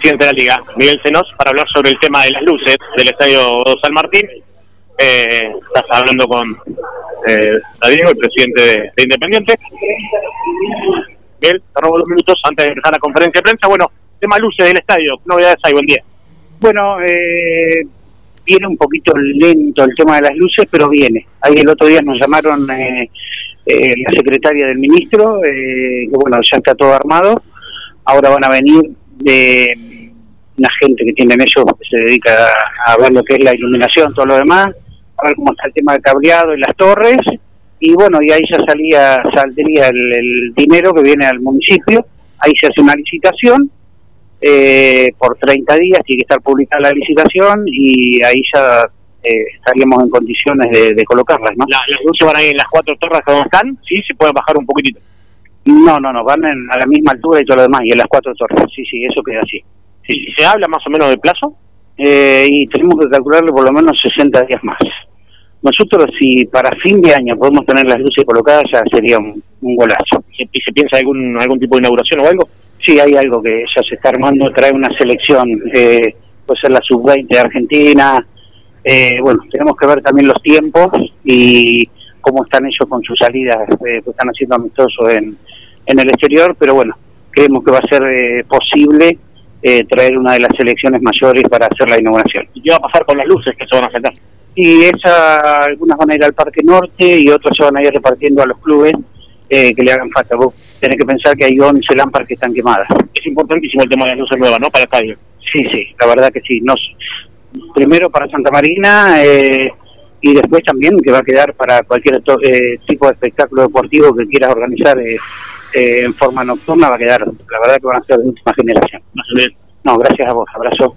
presidente de la Liga, Miguel Senos, para hablar sobre el tema de las luces del Estadio San Martín. Eh, estás hablando con eh, David, el presidente de, Independiente. Miguel, te robo dos minutos antes de empezar la conferencia de prensa. Bueno, tema luces del estadio, ¿qué novedades hay? Buen día. Bueno, eh, viene un poquito lento el tema de las luces, pero viene. Ahí el otro día nos llamaron eh, eh, la secretaria del ministro, que bueno, ya está todo armado. Ahora van a venir de una gente que tienen ellos, que se dedica a, ver lo que es la iluminación, todo lo demás, a ver cómo está el tema del cableado y las torres, y bueno, y ahí ya salía, saldría el, dinero que viene al municipio, ahí se hace una licitación, eh, por 30 días tiene que estar publicada la licitación y ahí ya eh, estaríamos en condiciones de, colocarlas, ¿no? ¿Las luces van ahí en las cuatro torres que están? Sí, se pueden bajar un poquitito. No, no, no, van a la misma altura y todo lo demás, y en las cuatro torres. Sí, sí, eso queda así. Sí, ¿Se habla más o menos de plazo? Eh, y tenemos que calcularle por lo menos 60 días más. Nosotros, si para fin de año podemos tener las luces colocadas, ya sería un, golazo. ¿Y se piensa algún algún tipo de inauguración o algo? Sí, hay algo que ya se está armando, trae una selección, eh, puede ser la sub-20 de Argentina. Eh, bueno, tenemos que ver también los tiempos y cómo están ellos con sus salidas, eh, están haciendo amistosos en, en el exterior, pero bueno, creemos que va a ser eh, posible eh, traer una de las selecciones mayores para hacer la inauguración. ¿Y qué va a pasar con las luces que se van a sacar? Y esa, algunas van a ir al Parque Norte y otras se van a ir repartiendo a los clubes eh, que le hagan falta. Vos tenés que pensar que hay 11 lámparas que están quemadas. Es importantísimo el tema de las luces nuevas, ¿no? Para el estadio. Sí, sí, la verdad que sí. Nos, primero para Santa Marina, eh, y después también que va a quedar para cualquier eh, tipo de espectáculo deportivo que quieras organizar eh, eh, en forma nocturna, va a quedar, la verdad que van a ser de última generación. No, gracias a vos, abrazo.